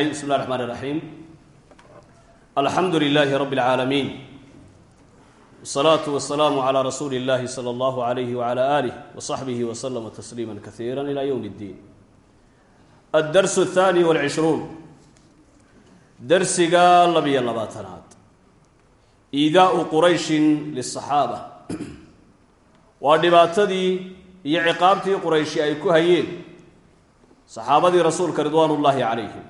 bismi اllah الرحman الرaحيim alxamdu لlh rb العaalamiin والصlaaة والسlاam عlى rasuuli الlahi slى اllah عlyh وعlى آlih وصaxbih وslma تsliima kaثيirا ilى ywm الdin aلdars الثanي والعishruun darsiga labiyo labaatanaad iidaau qurayshin liلصaxaabة waa dhibaatadii iyo ciqaabtii qurayshi ay ku hayeen saxaabadii rasuulka ridwaan ullaahi calayhim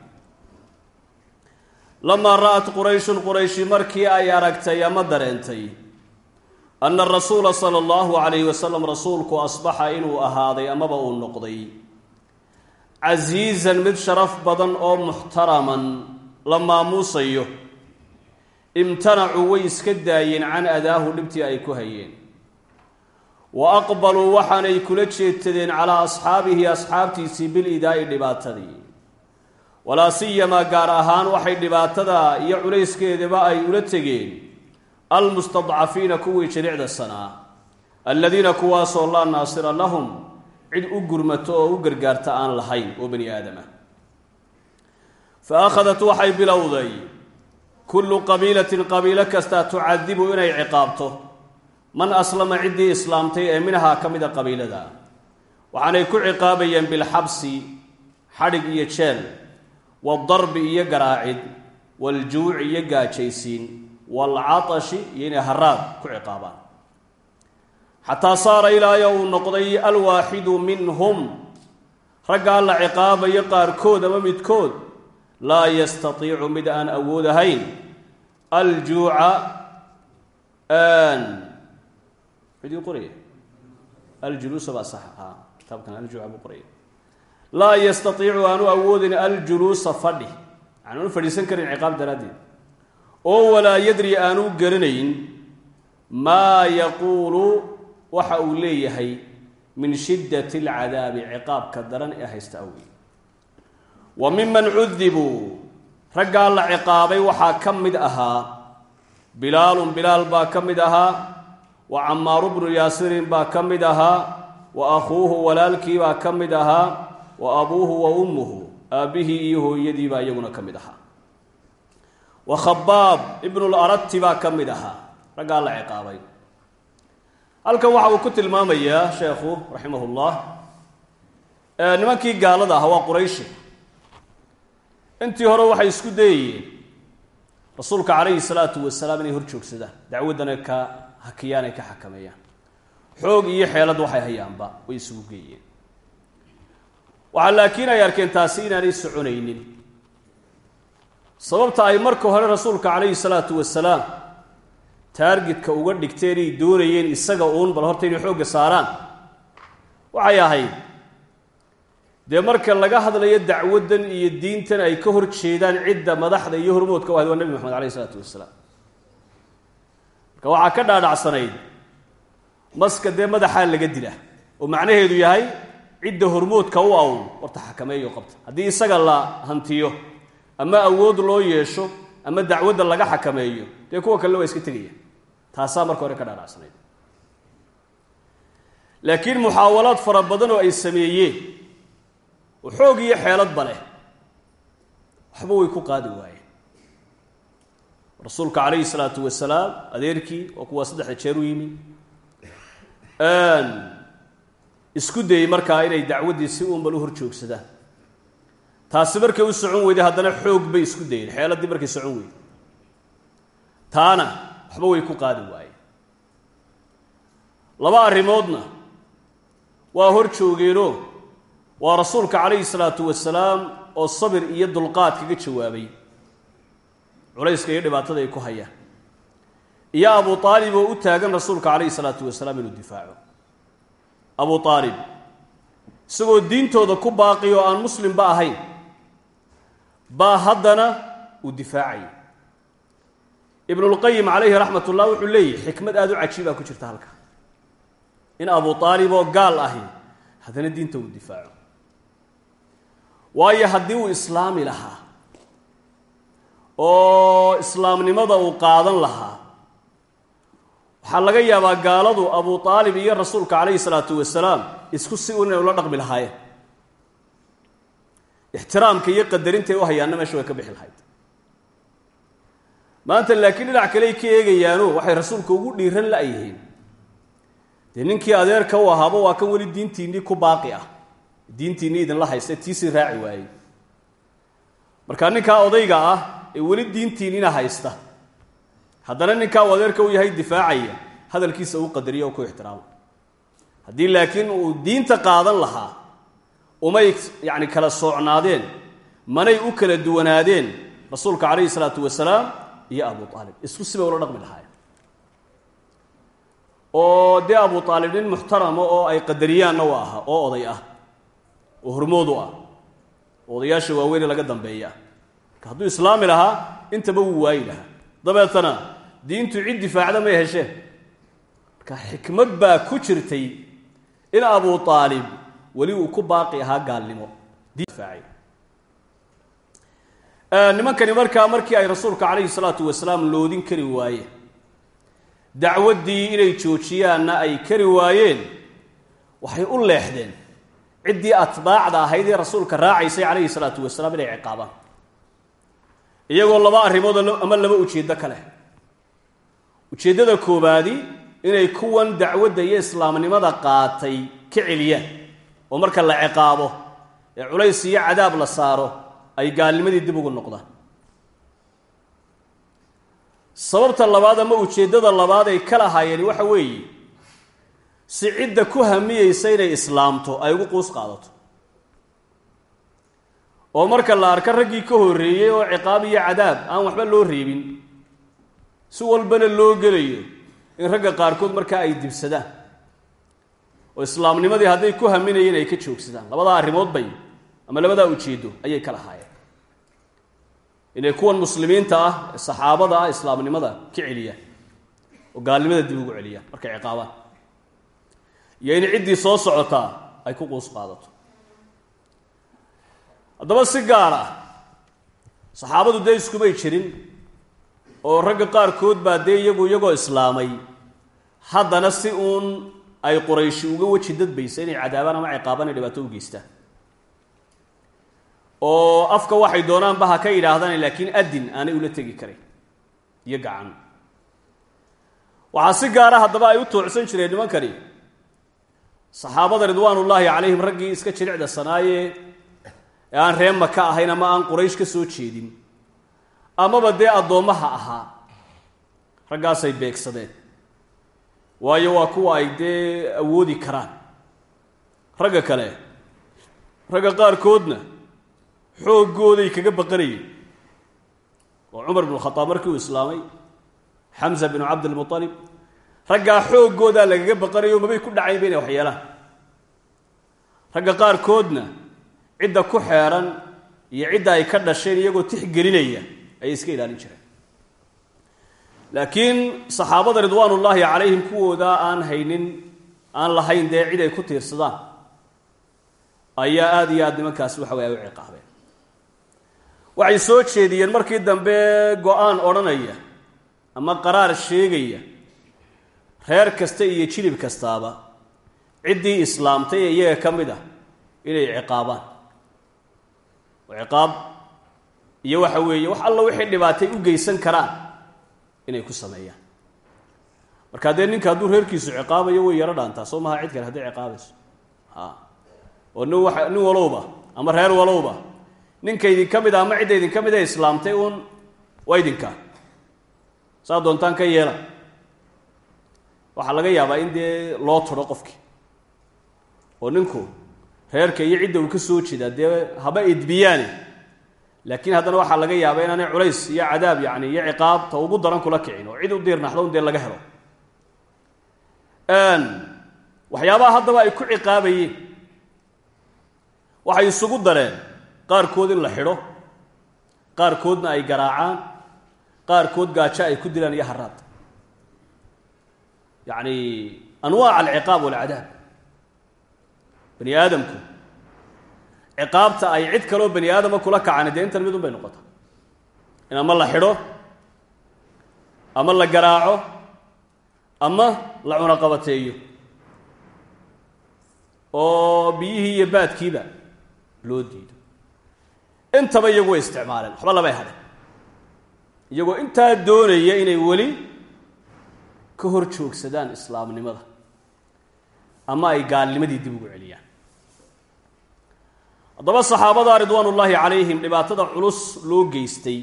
lamaa ra'at qurayshun qurayshi markii ay aragtay ama dareentay anna rasuula sala allahu calayhi wasalam rasuulku asbaxa inuu ahaaday amaba uu noqday casiizan mid sharaf badan oo muxtaraman la maamuusayo imtanacuu way iska daayeen can adaahu dhibtii ay ku hayeen wa aqbaluu waxaanay kula jeedtadeen calaa asxaabihi asxaabtiisii bilidaa'i dhibaatadii walaa siyamaa gaar ahaan waxay dhibaatada iyo culayskeedaba ay ula tegeen almustadcafiina kuwii jiricda sanaa alladiina kuwaasoo laa naasira lahum cid u gurmato oo u gargaarta aan lahayn oo bani aadama. Fa akhadat waxay bilowday kullu qabiilatin qabiilo kasta tucadibu inay ciqaabto. Man aslama ciddii islaamtay ee minhaa ka mida qabiilada? Waxaanay ku ciqaabayeen bilxabsi xadhig iyo jeel waadarbi iyo garaacid waaljuuci iyo gaajaysiin waalcatashi iyo inay haraad ku ciqaabaan xataa saara ilaayo uu noqday alwaaxidu minhum raggaa la ciqaabayo qaarkood ama midkood laa yastatiicu mid aan awood ahayn aljuuca midii qoraya aljuluusa qoraya laa yastatiicu aanu awoodin aljuluusa fadhi. Aanu fadhiisan karin ciqaab daraaddeed. Oo walaa yadri aanu garanayn maa yaquulu waxa uu leeyahay min shiddati alcadaabi ciqaabka daran ee haysta awgeed. Wa miman cudibuu raggaa la ciqaabay waxaa ka mid ahaa bilaalun bilaal baa ka mid ahaa wa camaaru bnu yaasirin baa ka mid ahaa wa akhuuhu walaalkii ka mid ahaa wa abuuhu wa ummuhu aabbihii iyo hooyadii baa iyaguna ka mid ahaa. Wa khabaab ibnularati baa ka mid ahaa. Raggaa la ciqaabay. Halkan waxa uu ku tilmaamayaa sheekhu raximah llah nimankii gaalada ahaa waa qurayshi intii hore waxay isku dayayeen rasuulka calayhi salaatu wasalaam inay hor joogsadaan dacwaddana ka hakiyaan ay ka xakameeyaan. Xoog iyo xeelad waxay hayaanba way isugu geeyeen waxaa laakiin ay arkeen taasi inaanay soconaynin. Sababta ay marka hore rasuulka calayhi salaatu wasalaam taargetka uga dhigteen ay doonayeen isaga uun bal horta inay xoogga saaraan waxay ahayd dee marka laga hadlayo dacwaddan iyo diintan ay ka hor jeedaan cidda madaxda iyo hormoodka u ahayd waa nebi moxamed alayhi isalaatu wasalaam marka waxaa ka dhaadhacsanayd maska dee madaxaa laga dila? Oo macnaheedu yahay cidda hormoodka u awn horta xakameeyo qabta. Haddii isaga la hantiyo ama awood loo yeesho ama dacwadda laga xakameeyo dee kuwa kalena waa iska tegaya taasaa marka hore ka dhaadhacsanayd laakiin muxaawalaad fara badan oo ay sameeyeen oo xoog iyo xeeladba leh waxba way ku qaadi waayeen. Rasuulka calayhi salaatu wasalaam adeerkii oo kuwaa saddexda jeer u yimi isku dayey markaa inay dacwaddii si uunbal u hor joogsadaan. Taasi markay u socon weyday haddana xoog bay isku dayeen. Xeeladdii markay socon weyday. Taana waxba way ku qaadi waayeen. Laba arrimoodna waa hor joogeenoo waa rasuulka calayhi salaatu wasalaam oo sabir iyo dulqaad kaga jawaabay. Culayska iyo dhibaatada ay ku hayaan. Iyo abu aalib oo u taagan rasuulka calayhi salaatu wasalaam inuu difaaco abu aalib isagoo diintooda ku baaqi oo aan muslimba ahayn baa haddana uu difaacaya ibnulqayim calayhi raxmat ullah wuxuu leeyahy xikmad aada u cajiibaa ku jirta halka in abu aalib oo gaal ahi haddana diinta uu difaaco. Waayo haddii uu islaami lahaa oo islaamnimada uu qaadan lahaa waxaa laga yaabaa gaaladu abu aalib iyo rasuulka calayhi salaatu wasalaam isku si un ula dhaqmi lahaayeen. Ixtiraamka iyo qadarinta ay u hayaanna meesha way ka bixi lahayd. Maanta laakiin dhinac kale ay ka eegayaano waxay rasuulka ugu dhiiran la-yihiin dee ninkii adeerka u ahaaba waa kan weli diintiinnii ku baaqi ah. Diintiinnii idinla haysta tiisii raaci waayey. Marka ninkaa odayga ah ee weli diintiinnina haysta haddana ninkaa uu adeerka u yahay difaacaya hadalkiisa uu qadariyo oo ku ixtiraamo haddii laakiin uu diinta qaadan lahaa umay yacni kala soocnaadeen manay u kala duwanaadeen rasuulka calayhi salaatu wasalaam iyo abu aalib isku sibay ula dhaqmi lahaayeen. Oo dee abu aalib nin muxtarama oo ay qadariyaanna u ahaa oo oday ah oo hormood u ah oo odayaasha waaweyne laga dambeeya. Marka hadduu islaami lahaa intaba wuu waayi lahaa. Dabeetana diintu cid difaacda may hesheen marka xikmad baa ku jirtay in abu aalib weli uu ku baaqi ahaa gaalnimo. Nimankani markaa markii ay rasuulka calayhi salaatu wasalaam loodin kari waayeen dacwaddii inay joojiyaanna ay kari waayeen waxay u leexdeen. Ciddii atbaacda ahayd ee rasuulka raacaysay calayhi salaatu wasalaam inay ciqaabaan. Iyagoo laba arrimood ama laba ujeeddo ka leh ujeeddada koobaadi inay kuwan dacwadda iyo islaamnimada qaatay ka celiyaan oo marka la ciqaabo ee culays iyo cadaab la saaro ay gaalnimadii dib ugu noqdaan. Sababta labaad ama ujeeddada labaad ay ka lahaayeen waxa weeye si cidda ku hamiyeysa inay islaamto ay ugu quus qaadato. Oo marka la arka raggii ka horreeyey oo ciqaab iyo cadaab aan waxba loo reebin si walbana loo gelayo in ragga qaarkood markaa ay dibsadaan oo islaamnimadii hadday ku haminayeen ay ka joogsadaan labadaa arrimood bay ama labadaa ujeeddo ayay ka lahaayeen inay kuwan muslimiinta ah ee saxaabada ah islaamnimada ka celiyaan oo gaalnimada dib ugu celiyaan markay ciqaabaan iyo in ciddii soo socotaa ay ku quus qaadato. Haddaba si gaar ah saxaabadu dee iskumay jirin oo ragga qaarkood baa dee iyagu iyagoo islaamay. Haddana si uun ay qurayshi uga weji dadbaysa inay cadaabaan ama ciqaabaan ay dhibaato u geystaan oo afka waxay doonaanba ha ka yidhaahdaan laakiin adin aanay ula tegi karin. Iyo gacan. Waxaa si gaara haddaba ay u toocsan jireen nimankani. Saxaabada ridwaanullaahi calayhim raggii iska jiricda sanaaye ee aan ree maka ahayn ama aan quraysh ka soo jeedin amaba dee addoommaha ahaa. Raggaasay beegsadeen. Waayo waa kuwa ay dee awoodi karaan. Ragga kale ragga qaarkoodna xooggooday kaga baqanayeen. Oo cumar binu khadaab markii uu islaamay xamza binu cabdilmualib raggaa xooggoodaa lagaga baqanayo mabay ku dhacaynba inay waxyeelaan ragga qaarkoodna cidda ku xeeran iyo cidda ay ka dhasheen iyagoo tixgelinaya ayay iska ilaalin jireen. Laakiin saxaabada ridwaanullaahi calayhim kuwooda aan haynin aan lahayn dee cid ay ku tiirsadaan ayaa aada iyo aada nimankaasi waxa way ay u ciqaabeen. Waxay soo jeediyeen markii dambe go'aan odhanaya ama qaraar sheegaya reer kasta iyo jilib kastaaba ciddii islaamtay ee iyaga ka mid ah inay ciqaabaan. Ciqaab iyo waxa weeye wax alla wixii dhibaatay u geysan karaan inay ku sameeyaan. Marka dee ninka hadduu reerkiisu ciqaabayo way yaro dhaantaa soo maha cid kale hadday ciqaabayso. A oo nin waa nin walowba ama reer walowba ninka idinka mid a ama cidda idinka mid ee islaamtay uun waa idinka. Saa doontaan ka yeela waxaa laga yaabaa in dee loo turo qofkii oo ninku reerka iyo cidda uu ka soo jeedaa dee haba edbiyaane laakiin haddana waxaa laga yaabaa inaanay culays iyo cadaab yani iyo ciqaab ta ugu daran kula kicin oo cid u diirnaxdo un dee laga helo. Waxyaabaha haddaba ay ku ciqaabayeen waxay isugu dareen qaarkood in la xidho qaarkoodna ay garaacaan qaarkood gaajo ay ku dilaan iyo haraad yacni anwaac alciqaab walcadaab. Bani aadamku ciqaabta ay cid kaloo bani aadama kula kacani dee intan midun bay noqota in ama la xidho ama la garaaco ama la cunaqabateeyo oo biyihii iyo baadkiiba loo diido. Intaba iyagu way isticmaaleen waxba labay hadhen iyagoo intaa doonaya inay weli ka hor joogsadaan islaamnimada ama ay gaalnimadii dib ugu celiyaan haddaba saxaabada ridwaan ullaahi calayhim dhibaatada culus loo geystay.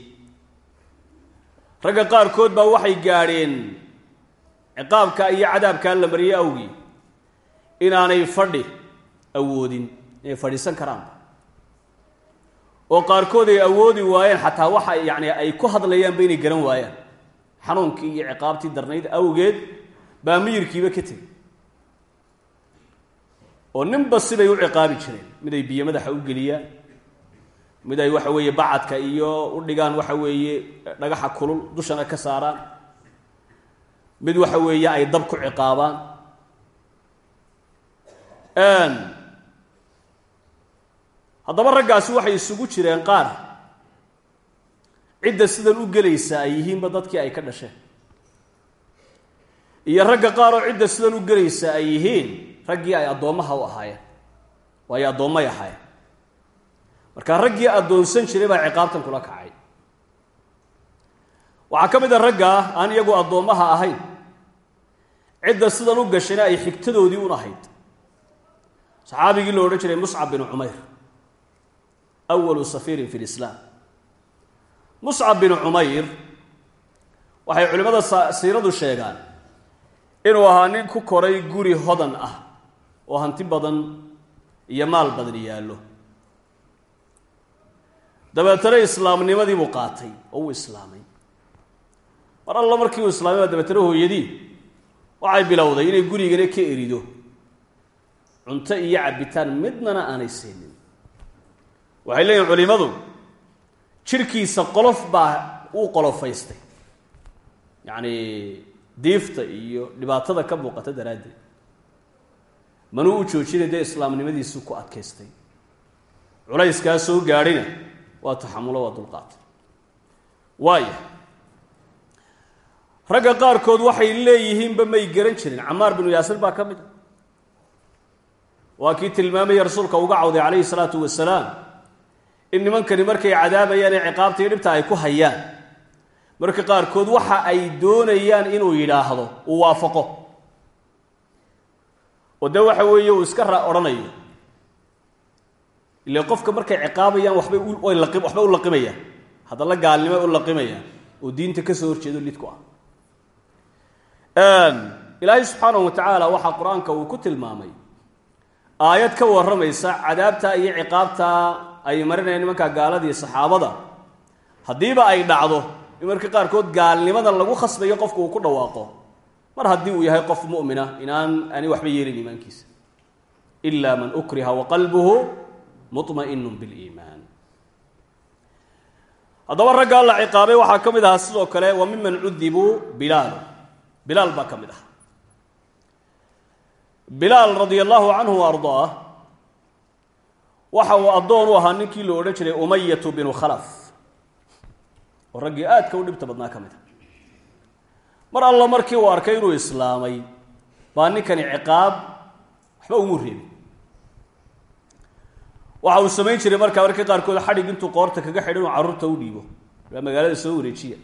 Ragga qaarkood baa waxay gaadheen ciqaabka iyo cadaabkaa la mariyey awgii inaanay fadhi awoodin inay fadhiisan karaanba. Oo qaarkood ay awoodi waayeen xataa waxa yacni ay ku hadlayaanba inay garan waayaan. Xanuunkii iyo ciqaabtii darnayd awgeed baa miyirkiiba ka tegey oo ninba sibay u ciqaabi jireen. Mid ay biyo madaxa u geliyaan mid ay waxa weeye bacadka iyo u dhigaan waxa weeye dhagaxa kulul dushana ka saaraan. Mid waxa weeye ay dab ku ciqaabaan. Haddaba raggaasi waxay isugu jireen qaar. Cidda sidan u gelaysa ay yihiinba dadkii ay ka dhasheen. Iyo ragga qaar oo cidda sidan u gelaysa ay yihiin raggii ay addoommaha u ahaayeen. Waayo addoommay ahaayeen. Marka raggii addoonsan jiray baa ciqaabtan kula kacay. Waxaa ka mid a raggaa aan iyagu addoommaha ahayn. Cidda sidan u gashayna ay xigtadoodii un ahayd. Saxaabigii lo odhan jiray muscab binu cumayr. Awalu safiirin fi lislaam muscab binu cumayr waxay culimmada siiradu sheegaan inuu ahaa nin ku koray guri hodan ah oo hanti badan iyo maal badan yaallo. Dabeetana islaamnimadii buu qaatay oo uu islaamay. Mar alla markii uu islaamay baa dabeetana hooyadii waxay bilowday inay gurigana ka erido. Cunto iyo cabbitaan midnana aanay siinin waxay leeyihiin culimmadu jirkiisa qolof baa uu qolofaystay. Yacni diifta iyo dhibaatada ka muuqata daraaddeed manuu u joojinay dee islaamnimadiisu ku adkaystay? Culayskaa soo gaadhina waa taxamulo waa dulqaatay waaya ragga qaarkood waxay leeyihiinba may garan jirin. Camaar binu yaasir baa ka mid a. Waa kii tilmaamaya rasuulka uga cawday calayhi salaatu wasalaam in nimankani markay cadaabayaan ee ciqaabta iyo dhibta ay ku hayaan marka qaarkood waxa ay doonayaan inuu yidhaahdo uu waafaqo oo waxa weeye iska ra odhanayo. Ile qofka markay ciqaabayaan waxbay waxbay u laqimayaan haddana gaalnimay u laqimayaan oo diinta ka soo horjeedo lidku ah. Ilaahay subxaanahu wa tacaala waxaa qur'aanka uu ku tilmaamay. Aayad ka warramaysa cadaabta iyo ciqaabta ay marinayaan nimanka gaaladii saxaabada. Haddiiba ay dhacdo in marka qaarkood gaalnimada lagu khasbayo qofku uu ku dhawaaqo mar haddii uu yahay qof mu'mina inaan ani waxba yeelin iimaankiisa. Ila man ukriha waqalbuhu muطma'inu biliimaan haddaba raggaa la ciqaabay waxaa ka mid ahaa sidoo kale wa miman cudibuu bilaal. Bilaal baa ka mid aha bilaal radia allahu canhu wa ardaah waxa uu addoon u ahaa ninkii la odhan jiray umayatu binu khalaf. Oo raggii aadka u dhibta badnaa ka mid mar alla markii uu arkay inuu islaamay baa ninkani ciqaab waxba umu reebin waxa uu samayn jiray markaa markii qaarkood xadhig intuu qoorta kaga xidhan uu carruurta u dhiibo. Aa magaalada soo wareejiya.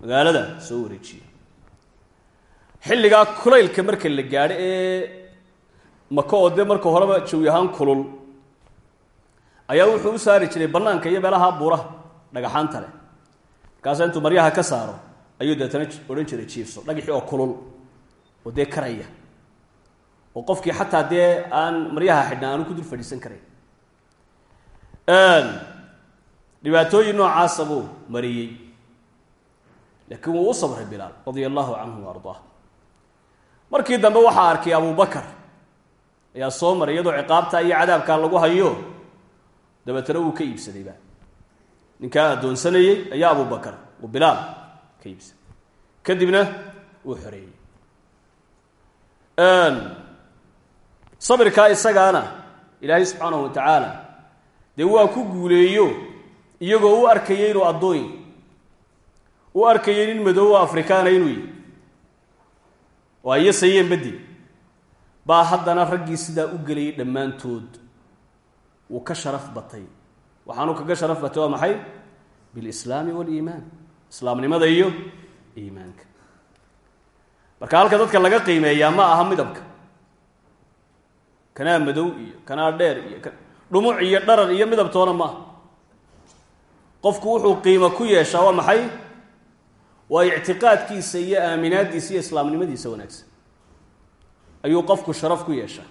Magaalada soo wareejiya. Xilligaa kulaylka marka la gaadho ee maka oo dee marka horeba jawi ahaan kulul ayaa wuxuu u saari jiray bannaanka iyo meelaha buuraha dhagaxaanta leh. Markaasa intuu maryaha ka saaro ayuu deetana odhan jiray jiifso dhagaxii oo kulul oo dee karaya. Oo qofkii xataa dee aan maryaha xidhna aanu ku dul fadhiisan karayn dhibaatooyin noocaasa buu mariyey. Laakiin wuu u sabray bilaal radia allahu canhu wa ardaah. Markii dambe waxaa arkay abubakar ayaa soo maray iyadoo ciqaabta iyo cadaabkaa lagu hayo. Dabeetana wuu ka iibsadayba ninkaa addoonsanayey ayaa abubakar uu bilaal ka iibsaday kadibna wuu xoreeyey sabirkaa isagaana ilaahay subxaanahu wa tacaala dee waa ku guuleeyo iyagoo u arkayay inuu addooy u arkayay nin madoobo afrikaana inuu yihi oo ay yasayeen baddi. Baa haddana raggii sidaa u gelayay dhammaantood wuu ka sharaf batay. Waxaanu kaga sharaf batay waa maxay? Bilislaami waliimaan islaamnimada iyo iimaanka. Marka halka dadka laga qiimeeyaa ma aha midabka. Kanaa madow iyo kanaa dheer iyo dhumuc iyo dharar iyo midabtoona ma aha. Qofku wuxuu qiimo ku yeeshaa waa maxay? Waa ictiqaadkiisa iyo aaminaaddiisa iyo islaamnimadiisa wanaagsan. Ayuu qofku sharaf ku yeeshaa.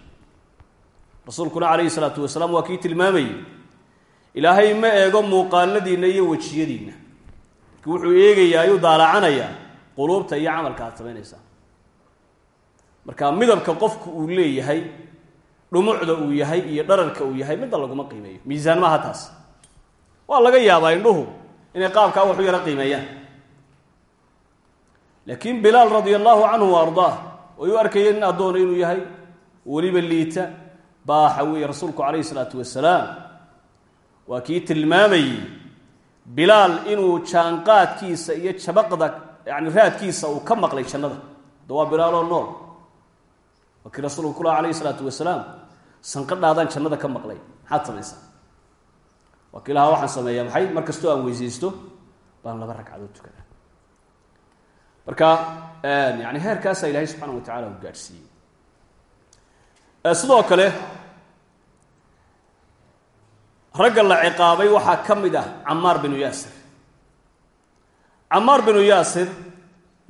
Rasuulkuna calayhi salaatu wasalaam waa kii tilmaamayey ilaahay ma eego muuqaaladiinna iyo wejiyadiinna wuxuu eegayaa ayuu daalacanayaa quluubta iyo camalka aad samaynaysaa marka midabka qofku uu leeyahay dhumucda uu yahay iyo dhararka uu yahay midda laguma qiimeeyo. Miisaan maaha taas. Waa laga yaabaa indhuhu inay qaabkaa waxu yaro qiimeeyaan. Laakiin bilaal radia allahu canhu wa ardaah way u arkayeen in addoona inuu yahay weliba liita baaxa weeye rasuulku calayhi isalaatu wasalaam. Waa kii tilmaamayey bilaal inuu jaanqaadkiisa iyo jabaqda yani raadkiisa uu ka maqlay jannada. Da waa bilaaloo nool waa kii rasuulku ku laha alayhi isalaatu wasalaam sanqadhaadaan jannada ka maqlay. Maxaad samaysaa? Waa kii waxaan sameeyaa. Maxay? Mar kastoo aan weysaysto baan laba ragcadood tukada marka yani heerkaasaa ilaahay subxaana wa tacala u gaadhsiiyey. Sidoo kale ragga la ciqaabay waxaa ka mid ah camaar binu yaasir. Camaar binu yaasir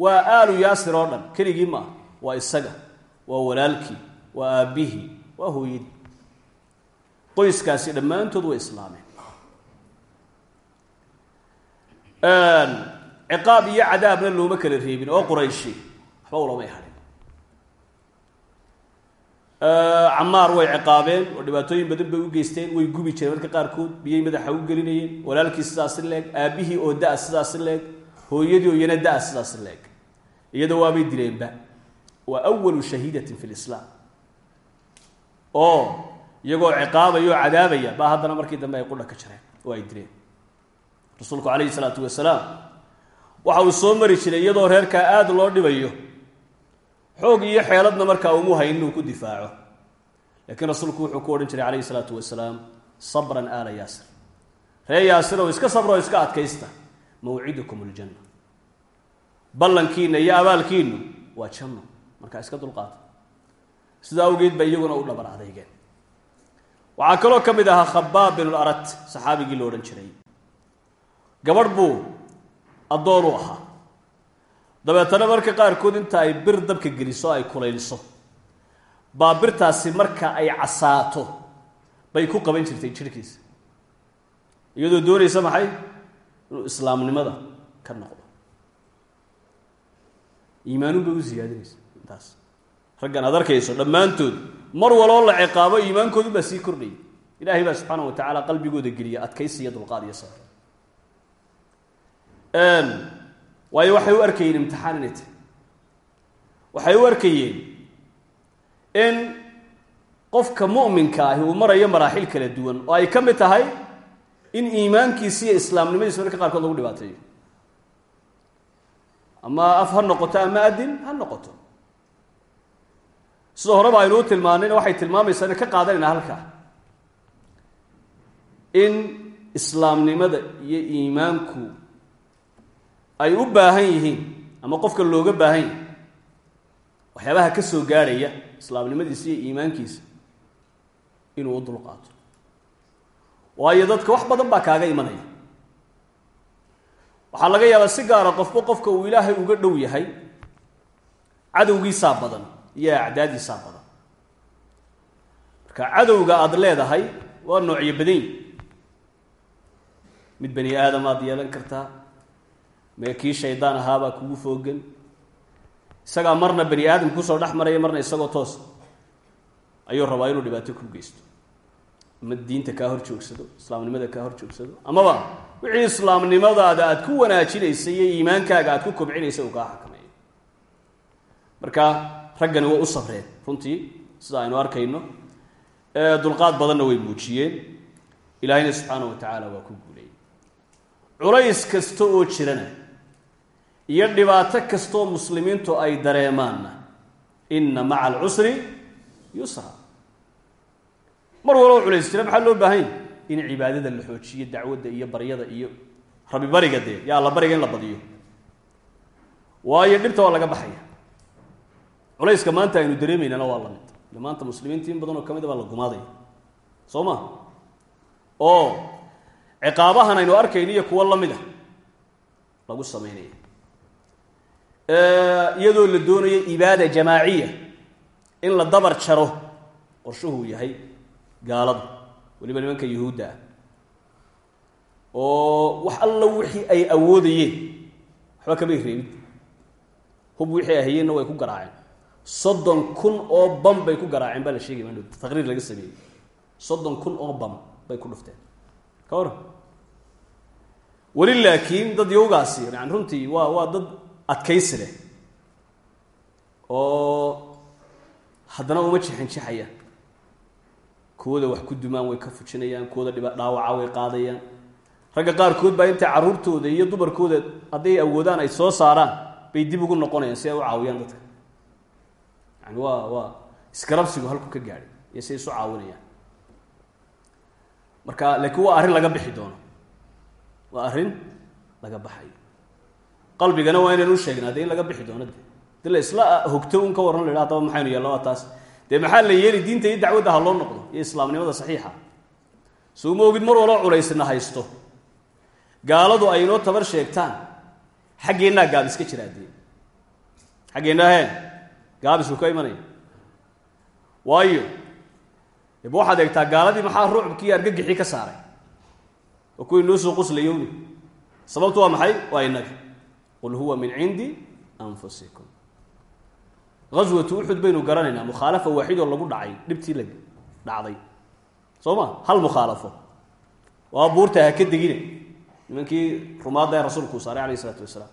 waa aalu yaasir oo dhan. Keligii ma waa isaga. Waa walaalkii. Waa aabbihii waa hooyadii. Qoyskaasi dhammaantood way islaameen. Ciqaab iyo cadaabna looma kala reebin oo qurayshi. Waxba ulamay hadhin camaar way ciqaabeen oo dhibaatooyin badan bay u geysteen way gubi jireen. Marka qaarkood biyay madaxa u gelinayeen walaalkii sidaasi leeg aabbihii oo da- sidaasi leeg hooyadii oo iyana da- sidaasi leeg iyada waabay dileenba waa awalu shahiidatin fi lislaam oo iyagoo ciqaabaya cadaabaya baa haddana markii dambe ay qudha ka jareen oo ay dileen rasuulku calayhi salaatu wasalaam waxa uu soo mari jiray iyadoo reerkaa aada loo dhibayo xoog iyo xeeladna markaa umu hayn inuu ku difaaco. Laakiin rasuulku wuxuu ku odhan jiray calayhi salaatu wasalaam sabran aala yaasir. Ree yaasirow iska sabro iska adkaysta mawcidukum aljanna ballankiina iyo abaalkiinu waa janno markaa iska dulqaata. Sidaa awgeed ba iyaguna u dhabar adeygeen waxaa kaloo ka mid ahaa khabaab bin larat saxaabigii lo odhan jiray. Gabadh buu addoon u ahaa dabeetana marka qaarkood inta ay bir dabka geliso ay kulayliso baa birtaasi marka ay casaato bay ku qaban jirtay jirhkiisa iyadoo doonaysa maxay? Inuu islaamnimada ka noqdo. Iimaanun bay u siyaadinaysa intaas. Raggan aad arkayso dhammaantood mar waloo la ciqaabo iimaankoodu baa sii kordhayay. Ilaahay baa subxaana wa tacaala qalbigooda geliya adkaysi iyo dulqaad iyo sabr waayo waxay u arkayeen imtixaan inay tahay waxay u arkayeen in? Qofka mu'minka ahi uu marayo maraaxil kala duwan oo ay ka mid tahay in iimaankiisa iyo islaamnimadiisa marka qaarkood lagu dhibaateeyo ama af ha noqoto ama adin ha noqoto. Sida horeba aynuu tilmaanayna waxay tilmaamaysaa ina ka qaadanayna halkaa in islaamnimada iyo iimaanku ay u baahan yihiin ama qofka looga baahan yahay. Waxyaabaha ka soo gaadhaya islaamnimadiisa iyo iimaankiisa inuu u dulqaato. Waayo dadka wax badan baa kaaga imanaya. Waxaa laga yaabaa si gaara qofba qofka uu ilaahay uga dhow yahay cadowgiisaa badan iyo acdaadiisaa badan. Marka cadowga aada leedahay waa noocyo badan yi mid bani aadam aad yeelan kartaa mee kii shaydaan ahaabaa kugu foogan. Isagaa marna bani aadam ku soo dhex maraya marna isagoo toos. Ayuu rabaa inuu dhibaato ku geysto. Ama diinta kaa hor joogsado islaamnimada kaa hor joogsado. Amaba wixii islaamnimadaada aad ku wanaajinaysa iyo iimaankaaga aad ku kobcinaysa uu kaa xakameeyo. Marka raggani way u sabreen. Runtii sida aynu arkayno dulqaad badanna way muujiyeen. Ilaahayna subxaana wa tacaala waa ku guuleeyey. Culays kasta oo jirana iyo dhibaato kastaoo muslimiintu ay dareemaanna. Inna maca alcusri yusra. Mar waloo culays jira maxaa loo baahan yahy in cibaadada la xoojiyo dacwadda iyo baryada iyo rabibariga dee yaa alla bariga in la badiyo. Waayo dhibta waa laga baxaya. Culayska maanta aynu dareemaynana waa la mid ile maanta muslimiinta in badan oo ka mid a baa la gumaadaya. Soo ma? Oo ciqaabahan aynu arkayno iyo kuwo la mid a lagu sameynaya iyadoo la doonayo ibaada jamaaciya in la dabar jaro qorshuhuu yahay gaalada weliba nimanka yuhuudda ah. Oo wax alla wixii ay awoodayeen waxba kamay reebin. Hub wixii ay hayeenna way ku garaaceen. Soddon kun oo bam bay ku garaaceen baa la sheegay mandhow taqriir laga sameeyey. Soddon kun oo bam bay ku dhufteen. Ka waran weli laakiin dad yowgaasi yani runtii waa waa dad adkaysi leh oo haddana uma jixinjixayaan kuwooda wax ku dumaan way ka fujinayaan kuwooda dhiba dhaawaca way qaadayaan. Ragga qaarkood baa intay carruurtooda iyo dumarkooda hadday awoodaan ay soo saaraan bay dib ugu noqonayaan si ay u caawiyaan dadka. Yani waa waa isgarabsigu halku ka gaadhay iyo si ay isu caawinayaan. Marka laakiin waa arrin laga bixi doono. Waa arrin laga baxayo qalbigana waa inaynu u dee in laga bixi doono de di la isla hogto un ka warran la yidhaha adaba maxaynu yeella taas. Dee maxaa la yeeli diinta iyo dacwadda ha loo noqdo? Iyo islaamnimada saxiixa. Soo ma ogid mar waloo culaysna haysto. Gaaladu ay inoo tabar sheegtaan. Xaggeennaa gaabis ka jiraa dee xaggeennaa he gaabisku ka imanaya. Waayo deba waxaad eegtaa gaaladii maxaa rucbkii argagixii ka saaray? Oo kuwii noo soo quslayowni sababtu waa maxay? Waa inaga qul huwa min cindi anfusikum aswatu uxud baynu garanaynaa mukhaalafa waaxidoo lagu dhacay dhibtii la dhacday soo ma hal mukhaalafo waa buurta ha ka degine nimankii rumaadda ee rasuulku u saaray alayh isalaatu wasalaam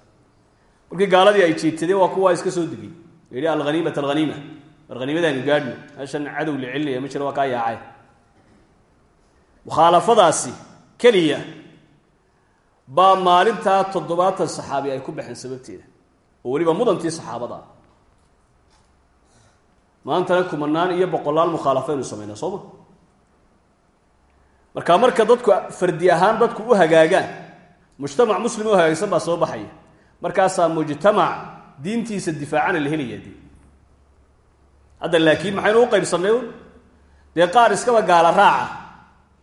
markii gaaladii ay jeedsadeen waa kuwaa iska soo degay yidhi alhaniimat alhaniima war haniimadaanu gaadhno meeshan cadow la celinaya ma jiro waa kaa yaacay mukhaalafadaasi keliya baa maalintaa toddobaatan saxaabi ay ku baxeen sababteeda. Oo weliba mudantii saxaabada. Ah maantana kumanaan iyo boqolaal mukhaalafo aynu sameynaa soo ma? Marka marka dadku fardi ahaan dadku u hagaagaan mujtamac muslim oo hagaagsan baa soo baxaya. Markaasaa mujtamac diintiisa difaacana la helaya dee. Hadda laakiin maxaynu u qaybsannay un? Dee qaar iskaba gaala raaca.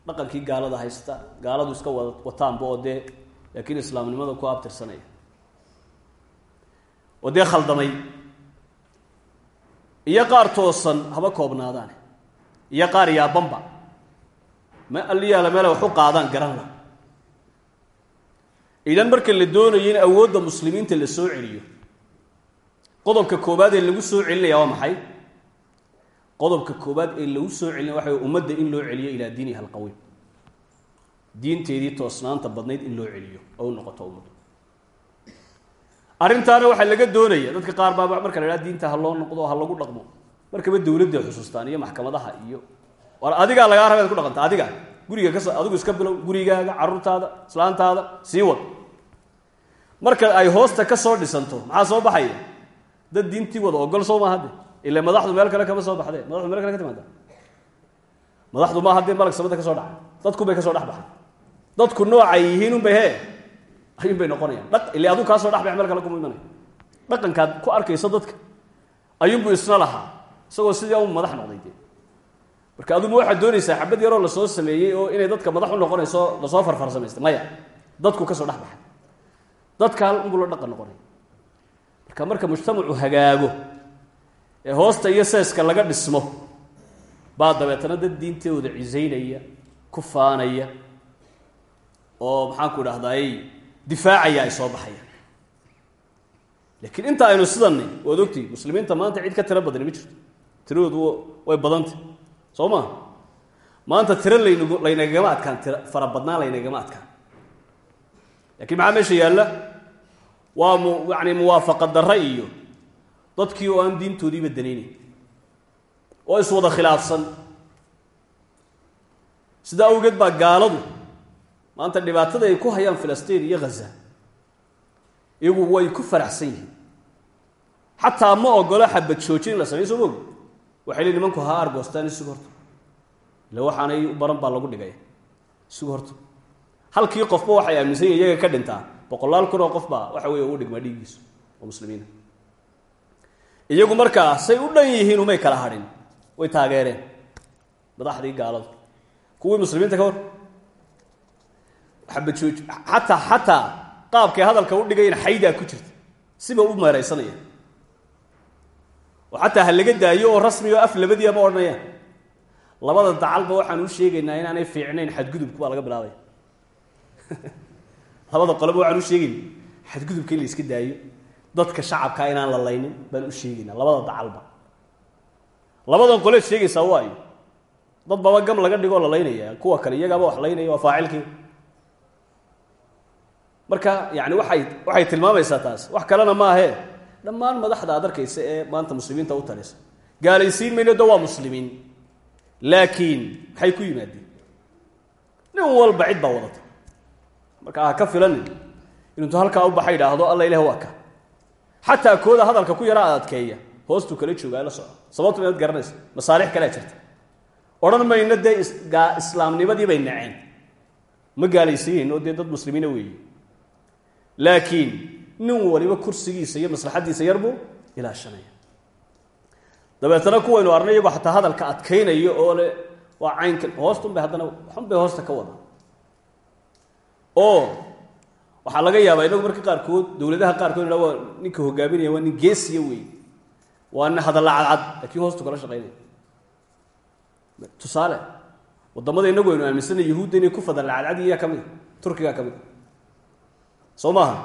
Dhaqankii gaalada haysta gaaladu iska wada wataanba oo dee laakiin islaamnimada ku abtirsanaya. Oo dee khaldamay. Iyo qaar toosan haba koobnaadaan. Iyo qaar yaabanba. Ma alliyaala meela wax u qaadaan garan la idan marka la doonayo in awoodda muslimiinta la soo celiyo qodobka koobaad ee lagu soo celinaya waa maxay? Qodobka koobaad ee lagu soo celinaya waxa ummadda in loo celiyo ilaa diiniha alqawiim diinteedii toosnaanta badnayd in loo celiyo oo u noqoto ummaddu arrintaana waxaa laga doonaya dadka qaar baa marka la diinta ha loo noqdo ha lagu dhaqmo. Markaba dawladda xusuustaan iyo maxkamadaha iyo war adigaa lagaa raba ad ku dhaqanta adiga guriga kas adigu iska bilow gurigaaga carruurtaada islaantaada sii marka ay hoosta ka soo dhisanto maxaa soo baxaya? Dad diintii wada ogol soo maaha de ila madaxdu meel kale kama soo baxdee madaxdu meel kale ka timaada madaxdu maaha dee malag samada ka soo dhaca. Dadku bay ka soo dhex dadku noocay yihiin unbay he ayuun bay noqonayaan. Ile aduu kaa soo dhex bax meel kale kuma imanaya dhaqankaad ku arkayso dadka. Ayuunbuu isna lahaa isagoo sidii u madax noqday dee. Marka aduma waxaad doonaysaa xabad yaroo la soo sameeyey oo inay dadka madax u noqonayso la soo farfarsamaystay maya dadku ka soo dhex baxay. Dadka hal unbuu la dhaqan noqonaya marka marka mujtamacu hagaago ee hoosta iyo seeska laga dhismo baa dabeetana dad diintooda cisaynaya ku faanaya oo maxaanku idhahdaay difaacaya ay soo baxayaan laakiin inta aynu sidanni waad ogtihi muslimiinta maanta cid ka tiro badani ma jirto. Tiradoodu way badantay soo maa maanta tiro laynu laynagama adkaan tiro fara badnaan laynagama adkaan. Lakiin maxaa meesha yaalla? Waa mu yani muwaafaqa darre iyo dadkii oo aan diintoodiiba danaynayn oo iswada khilaafsan. Sidaa awgeed baa gaaladu maanta dhibaatada ay ku hayaan filistiin iyo ghaza iyagu way ku faraxsan yihiin. Xataa ma ogolo xabad joojin in la samey soo moog waxay nimanku ha argoostaan isug horta ille waxaanay u baran baa lagu dhigaya isugu horta halkii qofba waxay aaminsan yihiin iyaga ka dhintaa. Boqolaal kun oo qof baa waxa weeye uu dhigmaa dhiiggiisu oo muslimiina. Iyagu markaa say u dhan yihiin umay kala hadhin. Way taageereen. Madaxdii gaaladu. Kuwii muslimiinta ka hor xabajooj xataa qaabkay hadalka u dhigayan xaydaa ku jirta. Siba u meeraysanaya oo xataa ha laga daayo oo rasmi oo af labadii ama odhanayaan labada dacalba waxaan u sheegaynaa inaanay fiicnayn xadgudubku baa laga bilaabaya labada qoleba waxaan u sheegayna xadgudubka in la iska daayo. Dadka shacabkaa inaan la laynin baan u sheegaynaa labada dacalba labadan qoleed sheegaysaa waayo. Dad baba gam laga dhigoo la laynaya kuwa kale iyagaaba wax laynaya waa faacilkii marka yani waay waxay tilmaamaysaa taas. Wax kalena maahe. Dhammaan madaxda aad arkaysa ee maanta muslimiinta u talisa gaalaysiin mayno de waa muslimiin. Laakiin maxay ku yimaadeen? Nin walba cid baa wadata marka ha ka filanin. Inuntu halkaa u baxa idhaahdo alla ilah waa ka xataa kooda hadalka ku yaraa adkeeya hoostuu kala joogaa la soco sababtu inaad garanaysa masaalix kalea jirta. Odhan mayno dee islaamnimadii bay naceen ma gaalaysiinayno dee dad muslimiina weeye laakiin nin waliba kursigiisa iyo maslaxadiisa yarbuu ilaashanaya. Dabeetana kuwaynu arnay iyagoo xataa hadalka adkaynaya oo le waa caynkan hoostunbay haddana xunbay hoosta ka wada oo waxaa laga yaabaa inagu marka qaarkood dowladaha qaarkood ha waa ninka hogaaminaya waa nin geesiya wey waa nin hadalla cadcad laakiin hoostu kala shaqaynaya tusaale waddamada inagu aynu aaminsana yahuudda inay ku fadalla cadcad iyaa ka mid turkigaa ka mid soo maaha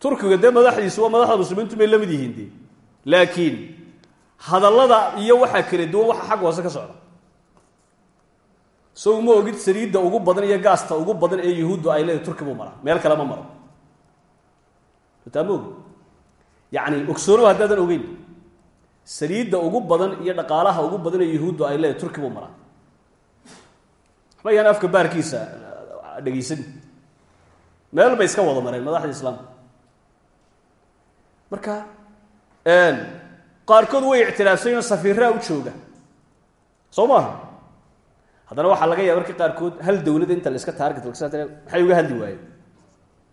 turkiga dee madaxdiisu waa madaxda muslimiintu bay la mid yihiin dee. Laakiin hadallada iyo waxaa kala duwan waxa xagga hoose ka socda. So uma ogid saliidda ugu badan iyo gaasta ugu badan ee yahuuddu ay leedahay turki buu maraa? Meel kale ma maro. Taama ogi yacni ogsoonow haddaadan ogeyn. Saliidda ugu badan iyo dhaqaalaha ugu badan ee yahuuddu ay leedahay turki buu maraa? Waxba yaan afka baarkiisa dhegaysan meel bay iska wada mareen madaxda islaamka. Marka qaarkood way ictiraafsanyo safiiraa u jooga. Soo maaha haddana waxaa laga yaaba marka qaarkood hal dawlada inta la iska taarget maxay uga hadli waayeen?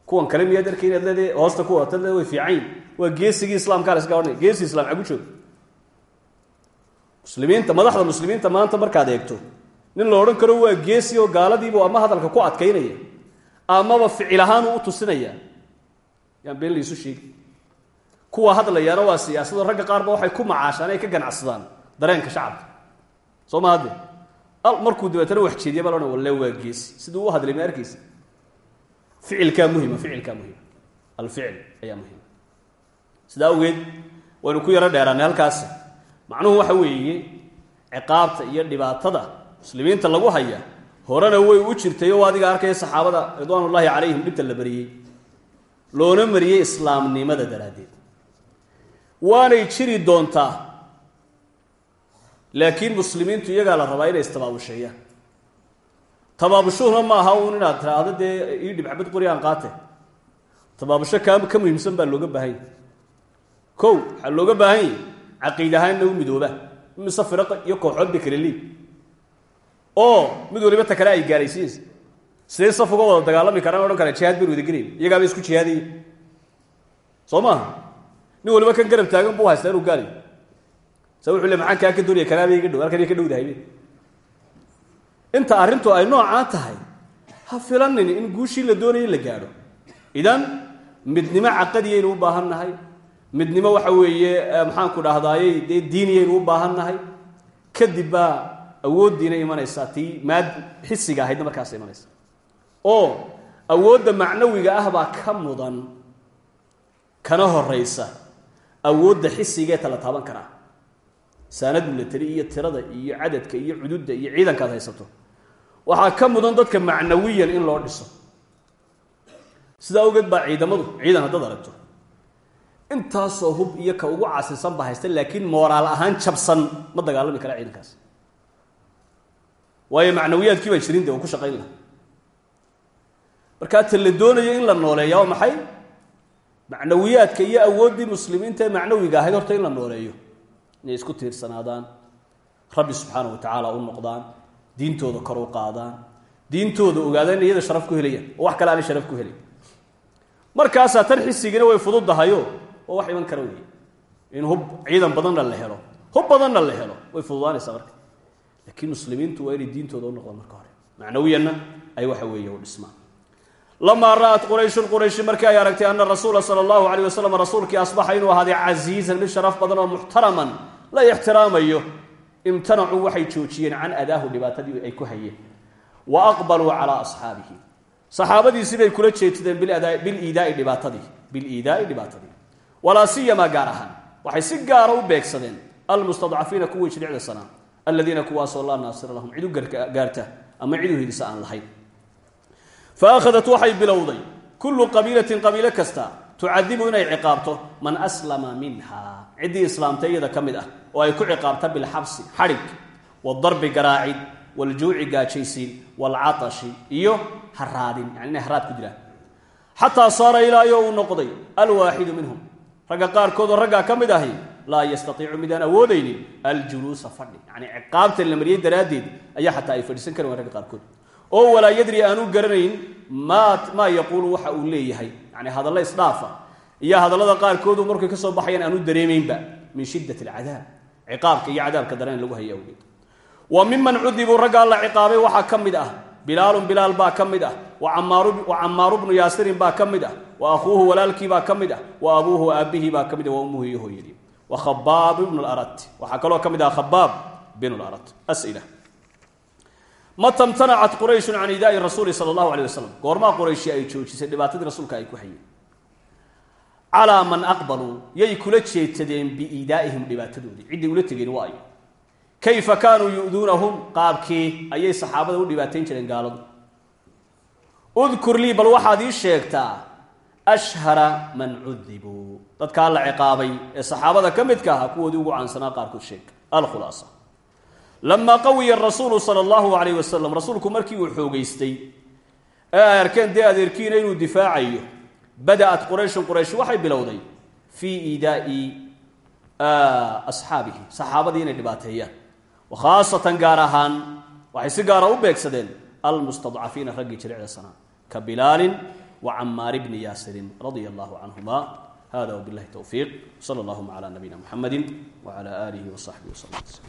Kuwan kale miyaad arkay inaad leedahay hoosta ku wadata leeda way fiican yihiin waa geesigii islamkaa la iska odhanaya geesi islam xagu jooga. Muslimiinta madaxda muslimiinta maanta markaad eegto nin la odhan karo waa geesi oo gaaladiibu ama hadalka ku adkaynaya amaba ficil ahaan u tusinaya. Yaan been laysu sheegi. Kuwa hadlayaana waa siyaasado ragga qaarba waxay ku macaashaan ay ka ganacsadaan dareenka shacabka. Soo ma hadde markuu dabeetana wax jeediya baa loodhan walle waa geesi siduu u hadlay ma arkaysa ficilkaa muhima ficilkaa muhima alficil ayaa muhima sidaa awgeed waynu ku yaro dheeraanay halkaasi macnuhu waxa weeye ciqaabta iyo dhibaatada muslimiinta lagu haya horena way u jirtay oo adiga arkaya saxaabada ridwaan ullaahi calayhim dhibta la mariyey loona mariyey islaamnimada daraaddeed. Waanay jiri doontaa? Laakiin muslimiintu iyagaa la rabaa inay istabaabusheeyaan tabaabushuhuna ma aha uun inaad tiraahdo dee ii dhib xabad qori aan qaate. Tabaabusho ka ka muhiimsan baa looga baahan yahy kow waxaa looga baahan yahy caqiid u midooba. Mise firaq iyo kooxood bay oo mid waliba ta kale ay gaaraysiinaysa sidee saf uga wada dagaalami karaan odhan kara jihaad baynu wadagelayna iyagaaba isku jihaadaya soo maaha waliba kan garab taagan buu haystaa inuu gaalayo sa wuxuu maxaan kaa ka doonaya kanaaba iga dhow halkan ka dhowdahay inta arrintu ay noocaa tahay ha filanin in guushii la doonaya la gaadho. Idan midnimo caqadiyaynu u baahan nahay. Midnimo waxa weeye maxaanku dhahdaayey dee diiniyaynu u baahan nahay awooddiina imanaysaa tii maad xisiga ahaydna markaas imanaysa. Oo awoodda macnawiga ah baa ka mudan kana horaysa awoodda xisigee tala taaban karaa saanad milatari iyo tirada iyo cadadka iyo cududda iyo ciidankaad haysato. Waxaa ka mudan dadka macnawiyan in loo dhiso. Sidaa awgeed baa ciidamadu ciidan haddaad aragto intaasoo hub iyo ka ugu casisan ba haysta laakiin mooraal ahaan jabsan ma dagaalami kara ciidankaas waayo macnawiyaadkii baan jirin de ku shaqayn laha markaa ta doonayo in la nooleeya waa maxay? Macnawiyaadka iyo awooddii muslimiinta ee macnawiga ahayd horta in la nooleeyo. Inay isku tiirsanaadaan rabbi subxaana wa tacaala u noqdaan diintooda kor u qaadaan diintooda ogaadaan iyada sharaf ku helayaan oo wax kale aanay sharaf ku helayn markaasaa tan xisigina way fududdahayo oo wax iman kara wey in hub ciidan badanna la helo hub badanna la helo way fududaanaysaa marka laakiin muslimiintu waa inay diintooda u noqdaan marka hore. Macnawiyanna ay waxa weeye u dhismaan. Lamaa ra'at qurayshun qurayshi markii ay aragtay ana rasuula sala allahu alayh wasalam rasuulkii asbaxa inuu ahaaday casiizan mid sharaf badan oo muxtaraman la ixtiraamayo imtanacuu waxay joojiyeen can adaahu dhibaatadii ay ku hayeen. Wa aqbaluu calaa asxaabihi. Saxaabadiisii bay kula jeetadeen biliidaai dhibaatadii biliidaai dhibaatadii. Walaa siyamaa gaar ahaan waxay si gaara u beegsadeen almustadcafiina kuwii jiricda sanaa aladiina kuwaasoo laa naasira lahum cid u gaarta ama cid u hidisa aan lahayn. Fa akhadat waxay bilowday kullu qabiilatin qabiilo kasta tucadibu inay ciqaabto man aslama minha. Ciddii islaamtay iyada ka ah oo ay ku ciqaabta bilxabsi xadhig wadarbi garaacid waljuuci gaajaysiin walcatashi iyo haraadin yani inay haraad ku jiraan. Xataa saara ilaayo uu noqday alwaaxidu minhum. Ragga qaarkoodoo raggaa ka mid laa yastaiicu midaan awoodaynin aljuluusa fadhi. Yani ciqaabtan la mariyey ayaa xataa ay fadhiisan kari waan ragga qaarkood. Oo walaa yadri aanu garanayn maa yaquulu waxa uu leeyahay. Yani hadalla isdhaafa iyo hadallada qaarkoodu markay ka soo baxayaan aanu dareemaynba min shiddat alcadaab ciqaabka iyo cadaabka dareen lagu haya awgeed. Wa miman cudibuu raggaa la ciqaabay waxaa ka mid ah bilaalun bilaal baa ka ah wa camaaru bnu yaasirin baa ka mid ah wa akhuuhu walaalkii baa ka mid ah wa abuuhu aabihii baa ka ah wa ummuhu iyo wa khabaab ibnu larat waxaa kaloo ka mid ah khabaab binu larat as'ila mata mtanacat qurayshun can idaai rasuuli sala allahu aleyh wasalam goormaa qurayshi ay joojisay dhibaatadii rasuulka ay ku hayeen. Calaa man aqbaluu yay kula jeetadeen biiidaaihim dhibaatadoodii ciddii ula tegeen waa ayo kayfa kaanuu yu'duunahum? Qaabkii ayay saxaabada u dhibaatayn jireen gaaladu. Udkur lii bal waxaad ii sheegtaa ashhara man cudibuu dadkaa la ciqaabay ee saxaabada ka midka ahaa kuwoodii ugu caansanaa qaarkood sheeg. Alkhulaasa lamaa qawiya rasuulu sala allahu alayh wasalam rasuulku markii uu xoogeystay ee ay arkeen dee adeerkiina inuu difaacayo bada'at quraysh waxay bilowday fii iidaa'i asxaabihi saxaabadii inay dhibaateeyaan. Wa khaasatan gaar ahaan waxay si gaara u beegsadeen almustadcafiina raggii jiricda sanaa ka bilaalin wa camaar bni yaasirin radia allahu canhuma hada wbillahi towfiiq sala allahuma cala nabiyina muxamedi wcala aalihi wasaxbihi waslm